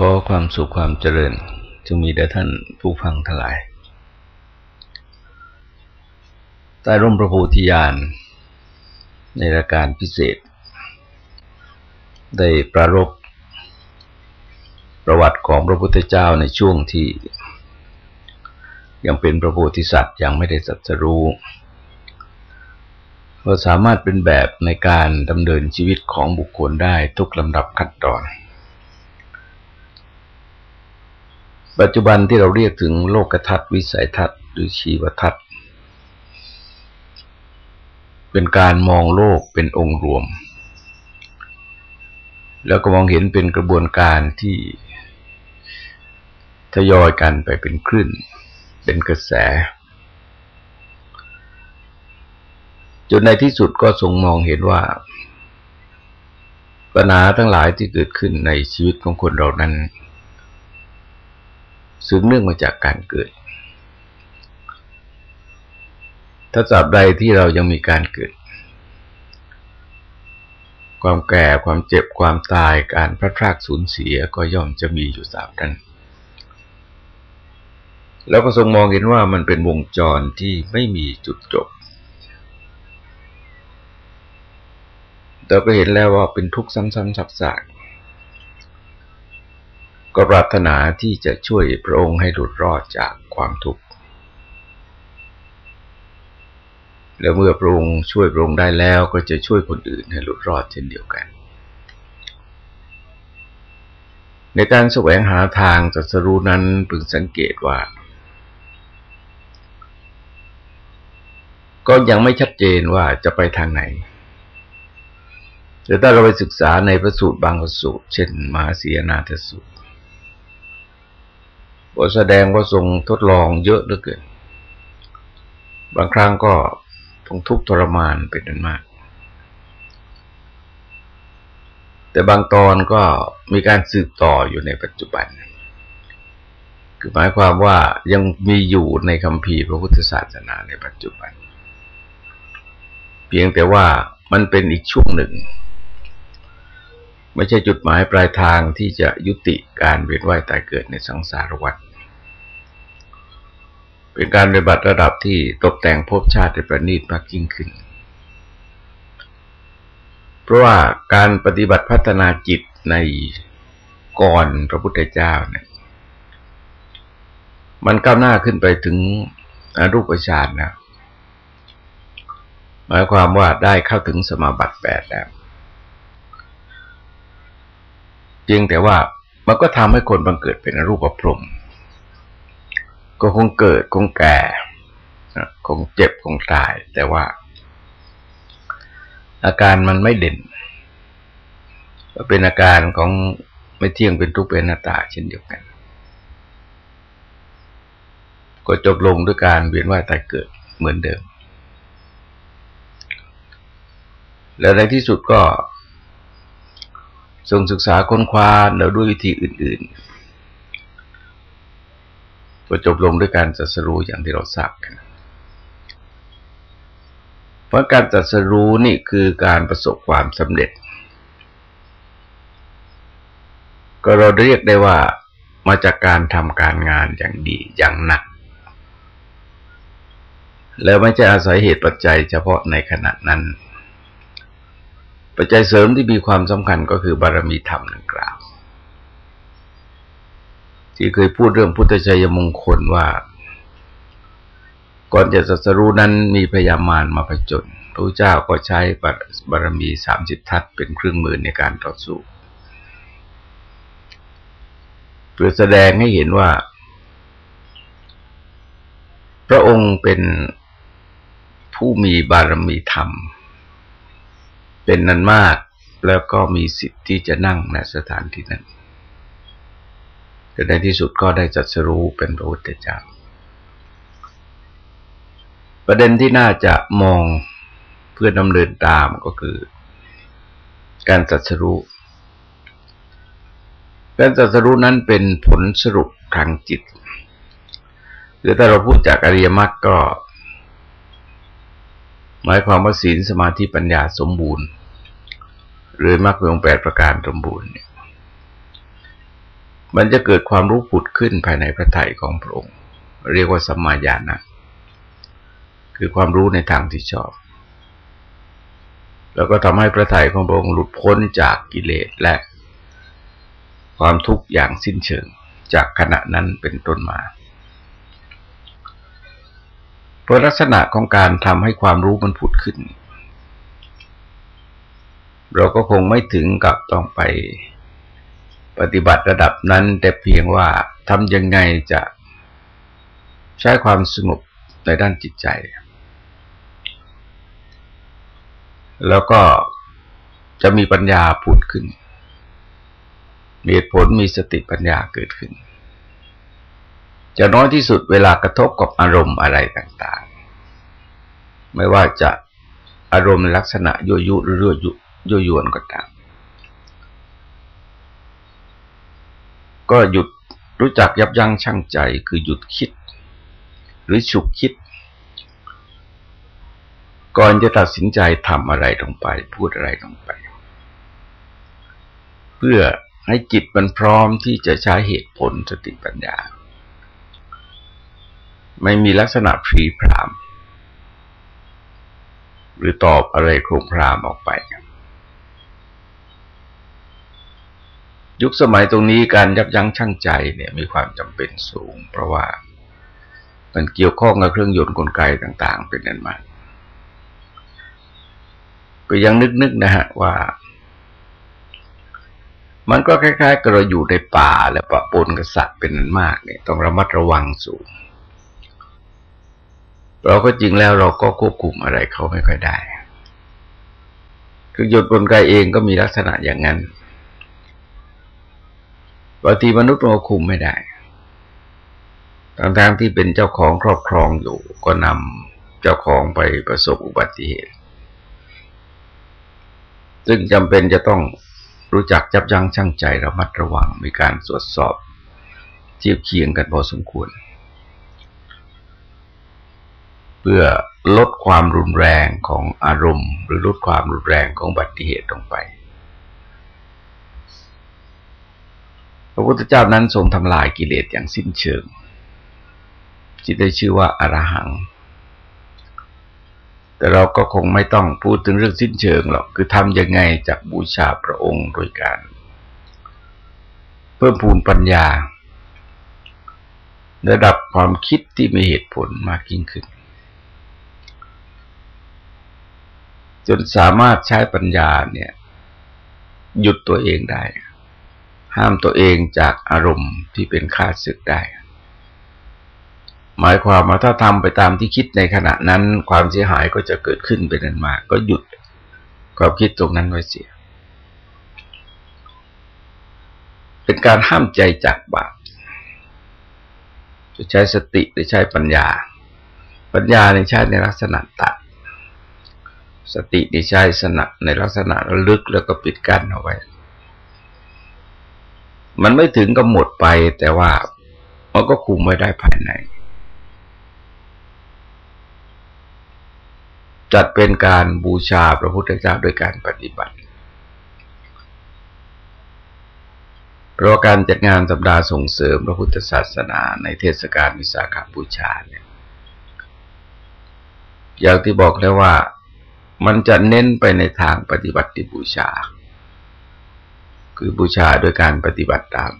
ขอความสุขความเจริญจงมีแด่ท่านผู้ฟังทั้งหลาย ใต้ร่มพระโพธิญาณ ในรายการพิเศษ ได้ประรบประวัติของพระพุทธเจ้าในช่วงที่ ยังเป็นพระโพธิสัตว์ยังไม่ได้สัตรู้ก็สามารถเป็นแบบในการดำเนินชีวิตของบุคคลได้ทุกลำดับขั้นตอน ปัจจุบันที่เราเรียกถึงโลกทัศน์วิสัยทัศน์หรือชีวทัศน์ เป็นการมองโลกเป็นองค์รวม แล้วก็มองเห็นเป็นกระบวนการที่ทยอยกันไปเป็นคลื่น เป็นกระแส จนในที่สุดก็ทรงมองเห็นว่า ปัญหาทั้งหลายที่เกิดขึ้นในชีวิตของคนเรานั้น สืบเนื่องมาจากการเกิด ถ้าจับใดที่เรายังมีการเกิด ความแก่ความเจ็บความตายการพระพรากสูญเสียก็ย่อมจะมีอยู่สามนั้นแล้วก็ทรงมองเห็นว่ามันเป็นวงจรที่ไม่มีจุดจบ เราก็เห็นแล้วว่าเป็นทุกข์ซ้ำๆซักๆ ก็ปรารถนาที่จะช่วยพระองค์ให้หลุดรอดจากความทุกข์ แล้วเมื่อพระองค์ช่วยพระองค์ได้แล้วก็จะช่วยคนอื่นให้หลุดรอดเช่นเดียวกัน ในการแสวงหาทางจัสรู้นั้นพึงสังเกตว่า ก็ยังไม่ชัดเจนว่าจะไปทางไหนแต่ถ้าเราไปศึกษาในพระสูตรบางพระสูตร เช่น มหาสีนาทสูตร ก็แสดงว่าทรงทดลองเยอะเหลือเกิน บางครั้งก็ต้องทุกข์ทรมานเป็นอันมาก แต่บางตอนก็มีการสืบต่ออยู่ในปัจจุบัน คือหมายความว่ายังมีอยู่ในคำพีพระพุทธศาสนาในปัจจุบัน เพียงแต่ว่ามันเป็นอีกช่วงหนึ่ง ไม่ใช่จุดหมายปลายทางที่จะยุติการเวียนว่ายตายเกิดในสังสารวัฏ เป็นการปฏิบัติระดับที่ตกแต่งภพชาติในประณีตมากยิ่งขึ้น เพราะว่าการปฏิบัติพัฒนาจิตในก่อนพระพุทธเจ้าเนี่ย มันก้าวหน้าขึ้นไปถึงอรูปฌานนะหมายความว่าได้เข้าถึงสมาบัติแปดแล้วจริงแต่ว่ามันก็ทำให้คนบังเกิดเป็นอรูปพรม ก็คงเกิดคงแก่คงเจ็บคงตาย แต่ว่า อาการมันไม่เด่นเป็นอาการของไม่เที่ยงเป็นทุกข์เป็นหน้าตาเช่นเดียวกัน ก็จบลงด้วยการเวียนว่ายตายเกิดเหมือนเดิม แล้วในที่สุดก็ทรงศึกษาค้นคว้าแล้วด้วยวิธีอื่น ๆ ก็จบลงด้วยการจัดสรู้อย่างที่เราทราบกัน เพราะการจัดสรู้นี่คือการประสบความสำเร็จ ก็เราเรียกได้ว่ามาจากการทำการงานอย่างดีอย่างหนัก แล้วไม่ใช่อาศัยเหตุปัจจัยเฉพาะในขณะนั้น ปัจจัยเสริมที่มีความสำคัญก็คือบารมีธรรมดังกล่าว ที่เคยพูดเรื่องพุทธชัยมงคลว่า ก่อนจะสัสรู้นั้นมีพยามารมาผจญพระเจ้าก็ใช้บารมีสามสิบทัศเป็นเครื่องมือในการต่อสู้เพื่อแสดงให้เห็นว่า พระองค์เป็นผู้มีบารมีธรรม เป็นนันมากแล้วก็มีสิทธิ์ที่จะนั่งในสถานที่นั้น แต่ในที่สุดก็ได้จัดสรู้เป็นพระพุทธเจ้า ประเด็นที่น่าจะมองเพื่อดำเนินตามก็คือ การจัดสรู้การจัดสรู้นั้นเป็นผลสรุปทางจิตหรือถ้าเราพูดจากอริยมรรคก็ หมายความว่าศีลสมาธิปัญญาสมบูรณ์ หรือมรรคองแปดประการสมบูรณ์เนี่ย มันจะเกิดความรู้ผุดขึ้นภายในพระทัยของพระองค์ เรียกว่าสัมมาญาณนะคือความรู้ในทางที่ชอบ แล้วก็ทำให้พระทัยของพระองค์หลุดพ้นจากกิเลสและ ความทุกข์อย่างสิ้นเชิงจากขณะนั้นเป็นต้นมาเพราะลักษณะของการทำให้ความรู้มันผุดขึ้น เราก็คงไม่ถึงกับต้องไป ปฏิบัติระดับนั้น แต่เพียงว่าทำยังไงจะใช้ความสงบในด้านจิตใจ แล้วก็จะมีปัญญาผุดขึ้น มีเหตุผลมีสติปัญญาเกิดขึ้น จะน้อยที่สุดเวลากระทบกับอารมณ์อะไรต่างๆ ไม่ว่าจะอารมณ์ลักษณะยั่วยุหรือยั่วยุยั่วยวนก็ตาม ก็หยุดรู้จักยับยั้งชั่งใจคือหยุดคิด หรือฉุกคิด ก่อนจะตัดสินใจทำอะไรลงไป พูดอะไรลงไป เพื่อให้จิตมันพร้อมที่จะใช้เหตุผลสติปัญญา ไม่มีลักษณะพรีพราม หรือตอบอะไรโครงพรามออกไป ยุคสมัยตรงนี้การยับยั้งชั่งใจเนี่ยมีความจำเป็นสูง เพราะว่ามันเกี่ยวข้องกับเครื่องยนต์กลไกต่าง ๆ เป็นนั้นมากก็ยังนึกๆนะฮะว่า มันก็คล้ายๆกับเราอยู่ในป่าและปะปนกับสัตว์เป็นนั้นมากเนี่ยต้องระมัดระวังสูง เราก็จริงแล้วเราก็ควบคุมอะไรเขาไม่ค่อยได้คือหยุดกลไกเองก็มีลักษณะอย่างนั้น บางทีมนุษย์เราคุมไม่ได้ทั้งๆที่เป็นเจ้าของครอบครองอยู่ ก็นำเจ้าของไปประสบอุบัติเหตุ ซึ่งจำเป็นจะต้องรู้จักจับยั้งชั่งใจระมัดระวังมีการตรวจสอบเทียบเคียงกันพอสมควร เพื่อลดความรุนแรงของอารมณ์ หรือลดความรุนแรงของบัติเหตุลงไป พระพุทธเจ้านั้นทรงทำลายกิเลสอย่างสิ้นเชิงจิตได้ชื่อว่าอารหัง แต่เราก็คงไม่ต้องพูดถึงเรื่องสิ้นเชิงหรอก คือทำยังไงจากบูชาพระองค์โดยการ เพิ่มพูนปัญญา ระดับความคิดที่มีเหตุผลมากยิ่งขึ้น จนสามารถใช้ปัญญาเนี่ย หยุดตัวเองได้ ห้ามตัวเองจากอารมณ์ที่เป็นข้าศึกได้ หมายความว่าถ้าทำไปตามที่คิดในขณะนั้น ความเสียหายก็จะเกิดขึ้นเป็นอันมาก ก็หยุดความคิดตรงนั้นไว้เสีย เป็นการห้ามใจจากบาปจะใช้สติหรือใช้ปัญญา ปัญญาในใช้ในลักษณะตัด สติในใช้สนับในลักษณะระลึกแล้วก็ปิดกั้นเอาไว้ มันไม่ถึงกับหมดไปแต่ว่ามันก็คุมไว้ได้ภายใน จัดเป็นการบูชาพระพุทธเจ้าโดยการปฏิบัติเพราะการจัดงานสัปดาห์ส่งเสริมพระพุทธศาสนาในเทศกาลวิสาขบูชาเนี่ย อย่างที่บอกแล้วว่ามันจะเน้นไปในทางปฏิบัติบูชา คือบูชาโดยการปฏิบัติตาม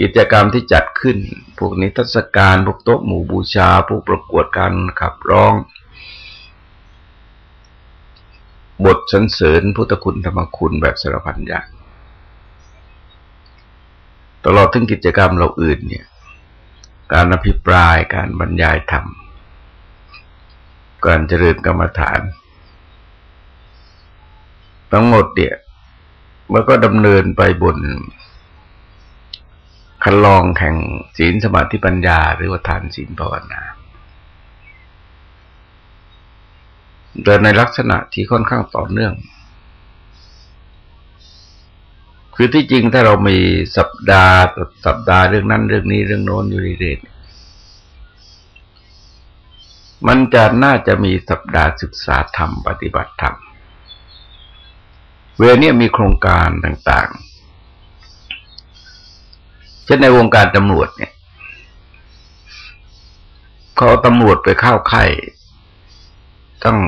กิจกรรมที่จัดขึ้น พวกนิทรรศการพวกโต๊ะหมู่บูชา พวกประกวดการขับร้อง บทสรรเสริญพุทธคุณธรรมคุณแบบสารพันอย่างตลอดถึงกิจกรรมเราอื่นเนี่ย การอภิปรายการบรรยายธรรม การเจริญกรรมฐาน ทั้งหมดเนี่ยมันก็ดำเนินไปบนคันลองแข่งศีลสมาธิปัญญา หรือว่าทานศีลภาวนาเดินในลักษณะที่ค่อนข้างต่อเนื่อง คือที่จริงถ้าเรามีสัปดาห์สัปดาห์เรื่องนั้นเรื่องนี้เรื่องโน้นอยู่เรื่อยๆมันจะน่าจะมีสัปดาห์ศึกษาธรรม ปฏิบัติธรรม เวลานี้มีโครงการต่างๆ เช่นในวงการตำรวจเนี่ยเขาตำรวจไปเข้าไข่ตั้ง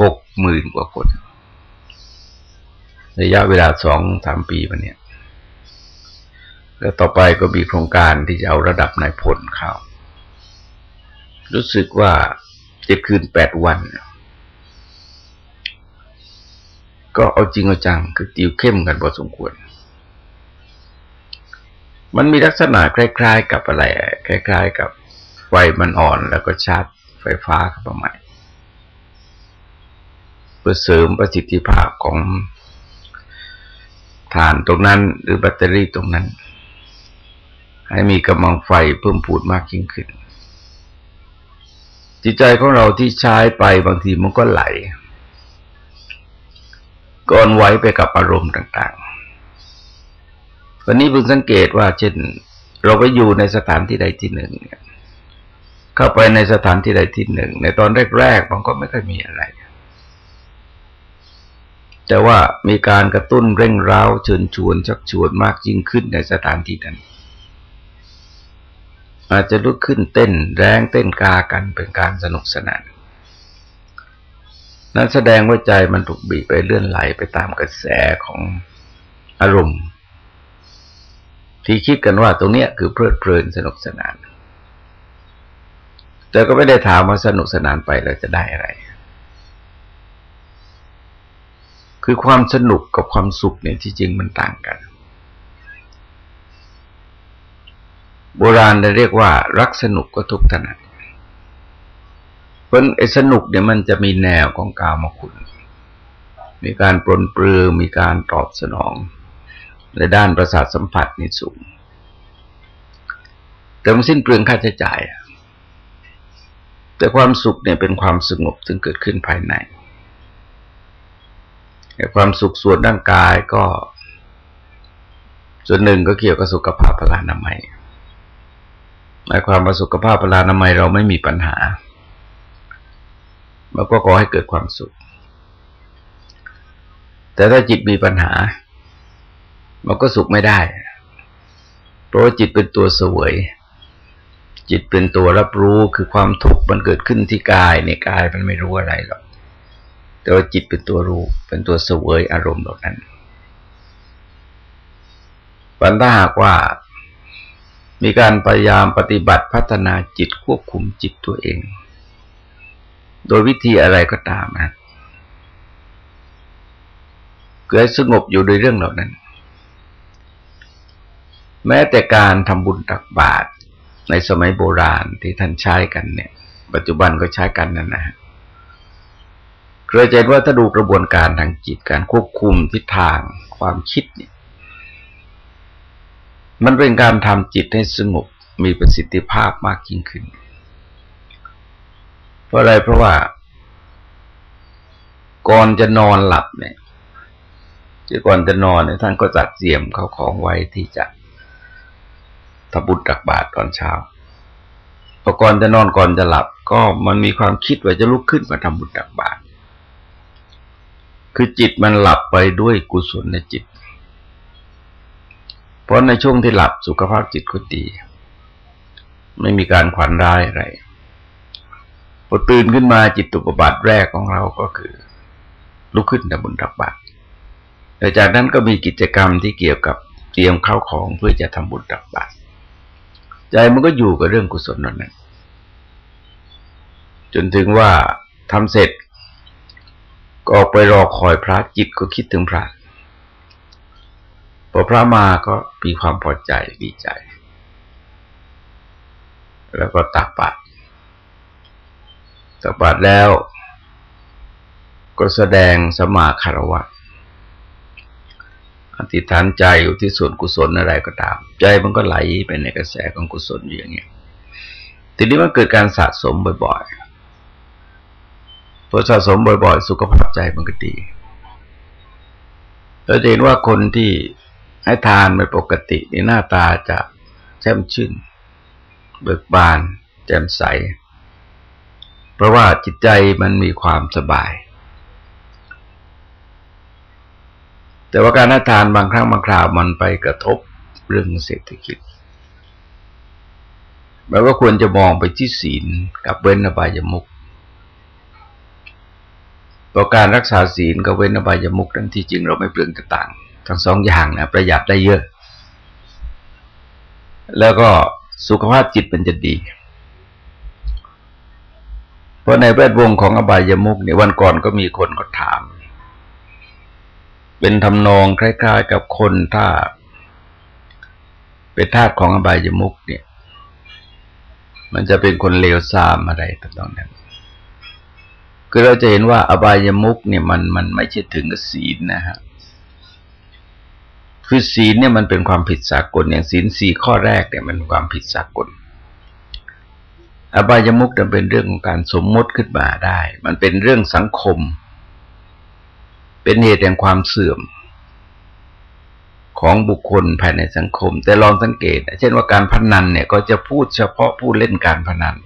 หกหมื่นกว่าคน ระยะเวลาสองสามปีมาเนี่ย แล้วต่อไปก็มีโครงการที่จะเอาระดับนายพลเข้า รู้สึกว่าจะคืนแปดวัน ก็เอาจริงเอาจังคือติวเข้มกันพอสมควร มันมีลักษณะคล้าย ๆ กับอะไรคล้าย ๆ กับไฟมันอ่อนแล้วก็ชาร์จไฟฟ้าเข้ามาใหม่เพื่อเสริมประสิทธิภาพของฐานตรงนั้น หรือแบตเตอรี่ตรงนั้น ให้มีกำลังไฟเพิ่มพูดมากยิ่งขึ้น จิตใจของเราที่ใช้ไปบางทีมันก็ไหล ก่อนไหวไปกับอารมณ์ต่างๆ วันนี้เพิ่งสังเกตว่า เช่น เราไปอยู่ในสถานที่ใดที่หนึ่งเข้าไปในสถานที่ใดที่หนึ่ง ในตอนแรกๆมันก็ไม่ค่อยมีอะไร แต่ว่ามีการกระตุ้นเร่งร้าวเชิญชวนชักชวนมากยิ่งขึ้นในสถานที่นั้นอาจจะลุกขึ้นเต้นแรงเต้นกากันเป็นการสนุกสนาน นั้นแสดงว่าใจมันถูกบีบไปเลื่อนไหลไปตามกระแสของอารมณ์ ที่คิดกันว่าตรงเนี้ยคือเพลิดเพลินสนุกสนาน แต่ก็ไม่ได้ถามว่าสนุกสนานไปเราจะได้อะไร คือความสนุกกับความสุขเนี่ยที่จริงมันต่างกัน โบราณจะเรียกว่า รักสนุกก็ทุกข์ถนัด เพราะไอ้สนุกเนี่ยมันจะมีแนวของกามคุณ มีการปลนเปลือมีการตอบสนอง ในด้านประสาทสัมผัสนี่สูง แต่มันสิ้นเปลืองค่าใช้จ่าย แต่ความสุขเนี่ยเป็นความสงบซึ่งเกิดขึ้นภายในความสุขส่วนร่างกายก็ ส่วนหนึ่งก็เกี่ยวกับสุขภาพพลานามัยหมายความว่าสุขภาพพลานามัยเราไม่มีปัญหา มันก็ก่อให้เกิดความสุข แต่ถ้าจิตมีปัญหา มันก็สุขไม่ได้ เพราะว่าจิตเป็นตัวเสวย จิตเป็นตัวรับรู้คือความทุกข์มันเกิดขึ้นที่กายในกายมันไม่รู้อะไรหรอก แต่ว่าจิตเป็นตัวรู้ เป็นตัวเสวยอารมณ์เหล่านั้นปัญถ้าหากว่ามีการพยายามปฏิบัติพัฒนาจิตควบคุมจิตตัวเอง โดยวิธีอะไรก็ตามนะเกิดสงบอยู่โดยเรื่องเหล่านั้น แม้แต่การทำบุญตักบาตรในสมัยโบราณที่ท่านใช้กันเนี่ย ปัจจุบันก็ใช้กันนั่นนะฮะเราจะเห็นว่าถ้าดูกระบวนการทางจิตการควบคุมทิศทางความคิดเนี่ย มันเป็นการทำจิตให้สงบมีประสิทธิภาพมากยิ่งขึ้น เพราะอะไรเพราะว่า ก่อนจะนอนหลับเนี่ยที่ก่อนจะนอนเนี่ยท่านก็จัดเตรียมเขาของไว้ที่จะทำบุญตักบาตรตอนเช้าพอก่อนจะนอนก่อนจะหลับ ก็มันมีความคิดว่าจะลุกขึ้นมาทำบุญตักบาตรคือจิตมันหลับไปด้วยกุศลในจิต เพราะในช่วงที่หลับสุขภาพจิตก็ดี ไม่มีการขวัญร้ายอะไร พอตื่นขึ้นมาจิตตุปบาทแรกของเราก็คือ ลุกขึ้นทำบุญรับบาตรแต่จากนั้นก็มีกิจกรรมที่เกี่ยวกับเตรียมข้าวของเพื่อจะทำบุญรับบาตรใจมันก็อยู่กับเรื่องกุศลนั่นแหละจนถึงว่าทำเสร็จ ก็ออกไปรอคอยพระจิตก็คิดถึงพระพอพระมาก็มีความพอใจดีใจ แล้วก็ตักบาตร ตักบาตรแล้วก็แสดงสมาคารวะอธิษฐานใจอยู่ที่ส่วนกุศลอะไรก็ตาม ใจมันก็ไหลไปในกระแสของกุศลอยู่อย่างเงี้ยทีนี้มันเกิดการสะสมบ่อยๆพอสะสมบ่อยๆ สุขภาพใจมันก็ดีเราจะเห็นว่าคนที่ให้ทานไม่ปกตินี่หน้าตาจะแจ่มชื่น เบิกบาน แจ่มใส ราะว่าจิตใจมันมีความสบาย แต่ว่าการทานบางครั้งบางคราวมันไปกระทบเรื่องเศรษฐกิจเราก็ควรจะมองไปที่ศีลกับเว้นอบายมุกเพราะการรักษาศีลกับเว้นอบายมุกนั้นที่จริงเราไม่เปลืองกระต่าง ทั้งสองอย่างนะประหยัดได้เยอะ แล้วก็สุขภาพจิตมันจะดี เพราะในแวดวงของอบายมุกเนี่ยวันก่อนก็มีคนก็ถาม เป็นทำนองคล้ายๆ กับคนถ้า เป็นธาตุของอบายมุกเนี่ย มันจะเป็นคนเลวทรามอะไรต่างๆนั้นคือเราจะเห็นว่าอบายมุกเนี่ยมันมันไม่ใช่ถึงกับศีลนะฮะคือศีลเนี่ยมันเป็นความผิดสากลอย่างศีลสี่ข้อแรกเนี่ยมันความผิดสากล อบายมุกจะเป็นเรื่องของการสมมติขึ้นมาได้ มันเป็นเรื่องสังคม เป็นเหตุแห่งความเสื่อม ของบุคคลภายในสังคม แต่ลองสังเกต เช่นว่าการพนันเนี่ย ก็จะพูดเฉพาะผู้เล่นการพนัน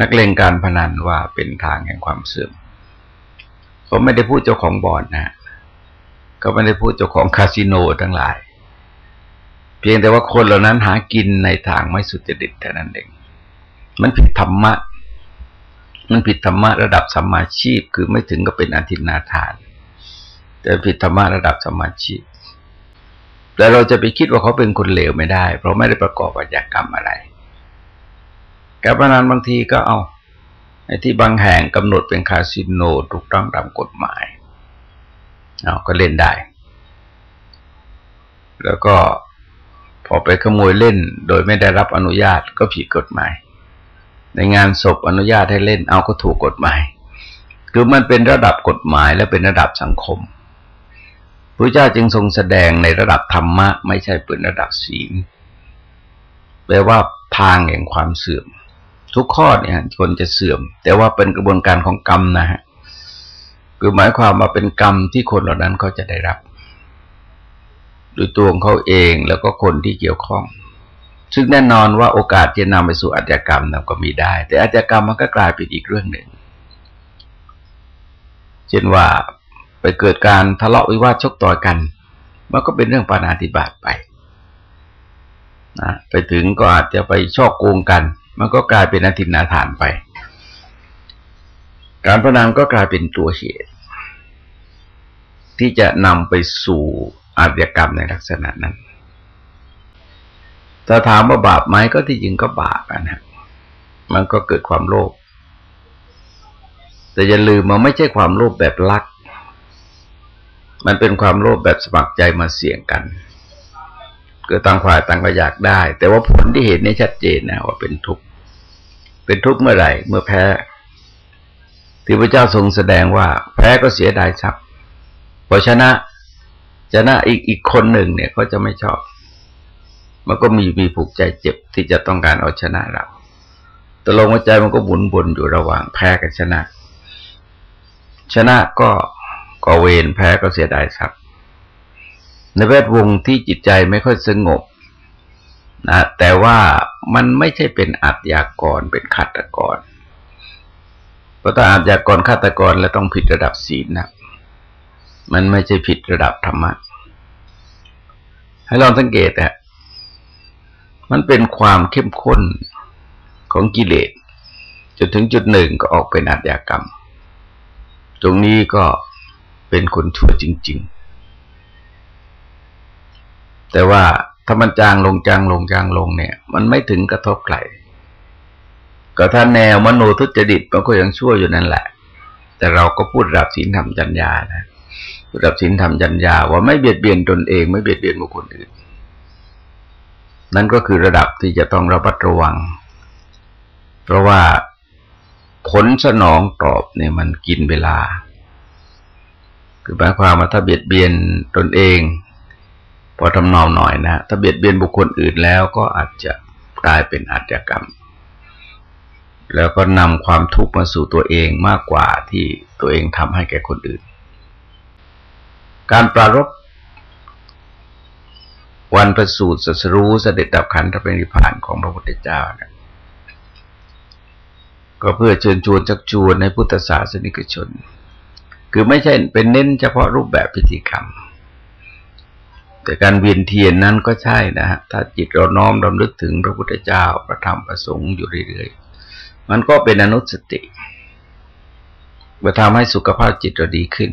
นักเลงการพนันว่าเป็นทางแห่งความเสื่อมเขาไม่ได้พูดเจ้าของบ่อนนะเขาไม่ได้พูดเจ้าของคาสิโนทั้งหลาย เพียงแต่ว่าคนเหล่านั้นหากินในทางไม่สุจริตเท่านั้นเอง มันผิดธรรมะ มันผิดธรรมะระดับสัมมาชีพ คือไม่ถึงกับเป็นอธินาทาน แต่ผิดธรรมะระดับสัมมาชีพ แต่เราจะไปคิดว่าเขาเป็นคนเลวไม่ได้ เพราะไม่ได้ประกอบอาชญากรรมอะไรการพนันบางทีก็เอาไอ้ที่บางแห่งกำหนดเป็นคาสิโนถูกต้องตามกฎหมายเอาก็เล่นได้ แล้วก็พอไปขโมยเล่นโดยไม่ได้รับอนุญาตก็ผิดกฎหมาย ในงานศพอนุญาตให้เล่นเอาก็ถูกกฎหมาย คือมันเป็นระดับกฎหมายและเป็นระดับสังคมพระเจ้าจึงทรงแสดงในระดับธรรมะ ไม่ใช่เป็นระดับศีลแปลว่าทางแห่งความเสื่อม ทุกข้อเนี่ยคนจะเสื่อม แต่ว่าเป็นกระบวนการของกรรมนะฮะคือหมายความว่าเป็นกรรมที่คนเหล่านั้นเขาจะได้รับโดยตัวของเขาเองแล้วก็คนที่เกี่ยวข้อง ซึ่งแน่นอนว่าโอกาสจะนำไปสู่อาชญากรรมนั้นก็มีได้ แต่อาชญากรรมมันก็กลายเป็นอีกเรื่องหนึ่ง เช่นว่าไปเกิดการทะเลาะวิวาทชกต่อยกัน มันก็เป็นเรื่องปานาติบาตไปนะไปถึงก็อาจจะไปชอกโกงกัน มันก็กลายเป็นอธินาทานไป การพนันก็กลายเป็นตัวเหตุ ที่จะนำไปสู่อาชญากรรมในลักษณะนั้น ถ้าถามว่าบาปไหมก็ที่จริงก็บาปนะมันก็เกิดความโลภแต่อย่าลืมมันไม่ใช่ความโลภแบบลัก มันเป็นความโลภแบบสมัครใจมาเสี่ยงกันเกิดต่างฝ่ายต่างก็อยากได้ แต่ว่าผลที่เห็นนี่ชัดเจนนะว่าเป็นทุกข์เป็นทุกข์เมื่อไหร่เมื่อแพ้ ที่พระเจ้าทรงแสดงว่า แพ้ก็เสียดายทรัพย์พอชนะชนะอีกอีกคนหนึ่งเนี่ยเขาจะไม่ชอบ มันก็มีมีผูกใจเจ็บที่จะต้องการเอาชนะเราแต่ลงหัวใจมันก็บุนบนอยู่ระหว่างแพ้กับชนะ ชนะก็ก่อเวรแพ้ก็เสียดายทรัพย์ในแวดวงที่จิตใจไม่ค่อยสงบนะแต่ว่ามันไม่ใช่เป็นอัตยากรเป็นฆาตกรเพราะถ้าอาตยากรฆาตกรแล้วต้องผิดระดับศีลนะมันไม่ใช่ผิดระดับธรรมะให้ลองสังเกตอะ มันเป็นความเข้มข้นของกิเลสจนถึงจุดหนึ่งก็ออกเป็นอาตยากรรม ตรงนี้ก็เป็นคนชั่วจริง ๆ แต่ว่าถ้ามันจางลงจางลงจางลงเนี่ย มันไม่ถึงกระทบใครก็ถ้าแนวมโนทุจริตมันก็ยังชั่วอยู่นั่นแหละ แต่เราก็พูดระดับศีลธรรมจัญญานะระดับศีลธรรมจัญญาว่าไม่เบียดเบียนตนเอง ไม่เบียดเบียนบุคคลอื่น นั่นก็คือระดับที่จะต้องระมัดระวัง เพราะว่าผลสนองตอบเนี่ยมันกินเวลา คือหมายความว่าถ้าเบียดเบียนตนเอง พอทำนองหน่อยนะถ้าเบียดเบียนบุคคลอื่นแล้วก็อาจจะกลายเป็นอาชญากรรม แล้วก็นำความทุกข์มาสู่ตัวเองมากกว่าที่ตัวเองทำให้แก่คนอื่น การปรารบ วันประสูติสัสรู้เสด็จดับขันธปรินิพานของพระพุทธเจ้านะก็เพื่อเชิญชวนจักชวนในพุทธศาสนิกชน คือไม่ใช่เป็นเน้นเฉพาะรูปแบบพิธีกรรม แต่การเวียนเทียนนั้นก็ใช่นะฮะถ้าจิตเราน้อมรำลึกถึงพระพุทธเจ้าพระธรรมประสงค์อยู่เรื่อยๆมันก็เป็นอนุสติมาทำให้สุขภาพจิตเราดีขึ้น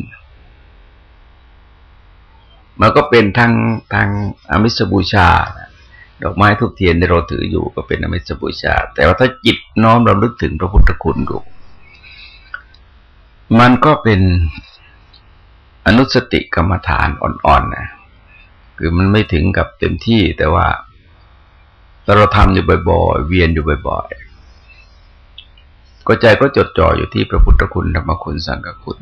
มันก็เป็นทั้งทางอมิสบูชา ดอกไม้ทุกเทียนที่เราถืออยู่ก็เป็นอมิสบูชา แต่ว่าถ้าจิตน้อมรำลึกถึงพระพุทธคุณอยู่ มันก็เป็นอนุสติกรรมฐานอ่อนๆนะคือมันไม่ถึงกับเต็มที่แต่ว่าถ้าเราทำอยู่บ่อยๆ เวียนอยู่บ่อยๆ ก็ใจก็จดจ่ออยู่ที่พระพุทธคุณธรรมคุณสังฆคุณ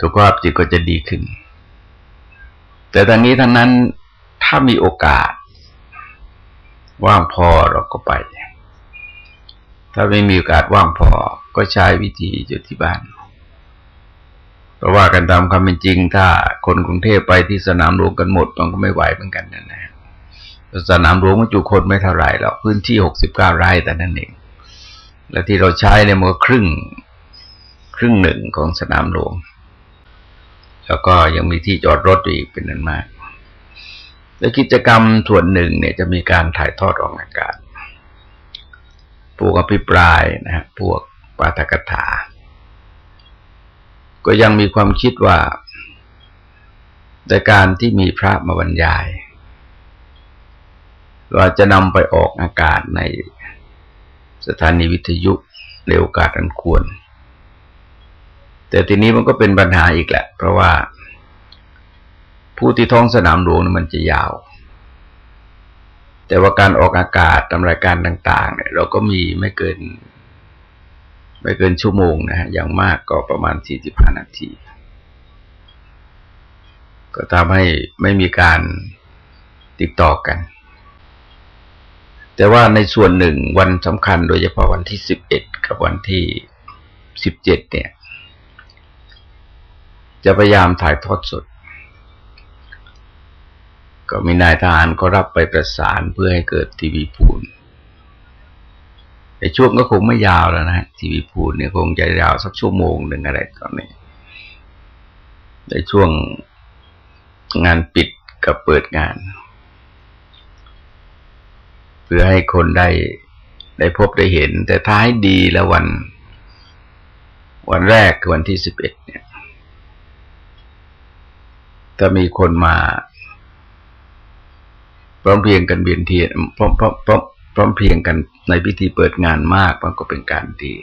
สุขภาพจิตก็จะดีขึ้น แต่ทางนี้ทั้งนั้นถ้ามีโอกาส ว่างพอเราก็ไป ถ้าไม่มีโอกาสว่างพอก็ใช้วิธีอยู่ที่บ้านเพราะว่ากันตามความเป็นจริง ถ้าคนกรุงเทพไปที่สนามหลวงกันหมดมันก็ไม่ไหวเหมือนกันนะนะสนามหลวงมันจุคนไม่เท่าไหร่หรอกพื้นที่หกสิบเก้าไร่แต่นั่นเอง และที่เราใช้เนี่ยมันก็ครึ่ง ครึ่งหนึ่งของสนามหลวง แล้วก็ยังมีที่จอดรถอีกเป็นนั้นมาก และกิจกรรมส่วนหนึ่งเนี่ยจะมีการถ่ายทอดออกอากาศพวกอภิปรายนะฮะพวกปาฐกถา ก็ยังมีความคิดว่าในการที่มีพระมาบรรยาย เราจะนำไปออกอากาศในสถานีวิทยุในโอกาสอันควร แต่ทีนี้มันก็เป็นปัญหาอีกแหละ เพราะว่า ผู้ที่ท้องสนามหลวงมันจะยาว แต่ว่าการออกอากาศตามรายการต่าง ๆ เนี่ย เราก็มีไม่เกิน ไม่เกินชั่วโมงนะฮะอย่างมากก็ประมาณสี่สิบห้านาที ก็ทำให้ไม่มีการติดต่อกัน แต่ว่าในส่วนหนึ่งวันสำคัญโดยเฉพาะวันที่สิบเอ็ดกับวันที่สิบเจ็ดเนี่ย จะพยายามถ่ายทอดสด ก็มีนายทหารก็รับไปประสานเพื่อให้เกิดทีวีพูนในช่วงก็คงไม่ยาวแล้วนะทีวีพูดเนี่ยคงจะยาวสักชั่วโมงหนึ่งอะไรตอนนี้ในช่วงงานปิดกับเปิดงาน เพื่อให้คนได้ได้พบได้เห็น แต่ท้ายดีแล้ววัน วันแรกวันที่สิบเอ็ดเนี่ย ถ้ามีคนมาพร้อมเพียงกันเบียนเทียนพร้อมพร้อมพร้อมพร้อมเพียงกันในพิธีเปิดงานมากมันก็เป็นการดี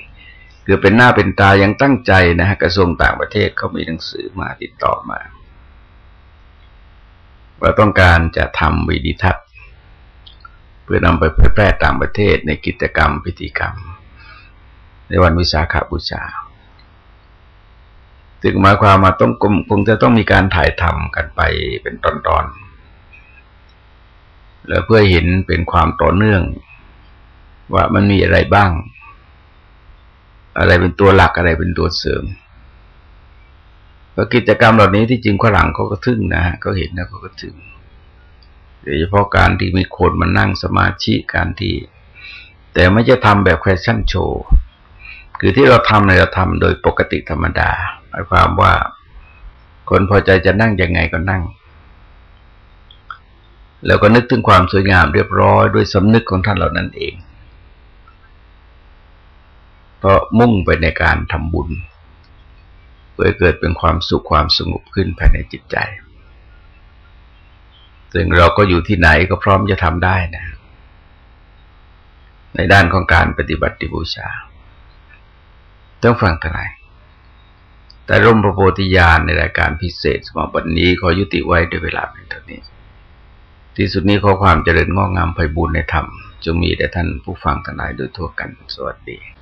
คือเป็นหน้าเป็นตายังตั้งใจนะฮะกระทรวงต่างประเทศเขามีหนังสือมาติดต่อมาว่าต้องการจะทำวิดีทัศน์เพื่อนำไปเผยแพร่ต่างประเทศในกิจกรรมพิธีกรรม ในวันวิสาขบูชา ถึงหมายความมาต้องคงจะต้องมีการถ่ายทำกันไปเป็นตอนๆแล้วเพื่อเห็นเป็นความต่อเนื่อง ว่ามันมีอะไรบ้าง อะไรเป็นตัวหลักอะไรเป็นตัวเสริมพราะกิจกรรมเหล่านี้ที่จริงขลังเขาก็ทึ่งนะฮะเขาเห็นนะเขาก็ทึ่งโดยเฉพาะการที่มีคนมานั่งสมาธิการที่ แต่ไม่จะทำแบบแฟชั่นโชว์ คือที่เราทำเนี่ยเราทำโดยปกติธรรมดา หมายความว่า คนพอใจจะนั่งยังไงก็นั่ง แล้วก็นึกถึงความสวยงามเรียบร้อยด้วยสำนึกของท่านเหล่านั้นเองเพราะมุ่งไปในการทำบุญเพื่อเกิดเป็นความสุขความสงบขึ้นภายในจิตใจ ซึ่งเราก็อยู่ที่ไหนก็พร้อมจะทำได้นะ ในด้านของการปฏิบัติบูชาต้องฟังทนาย แต่ร่มพระโพธิญาณในรายการพิเศษสมบัตินี้ขอยุติไว้ด้วยเวลาเพียงเท่านี้ ที่สุดนี้ขอความเจริญงอกงามไพบูรณ์ในธรรมจงมีแด่ท่านผู้ฟังทั้งหลายโดยทั่วกัน สวัสดี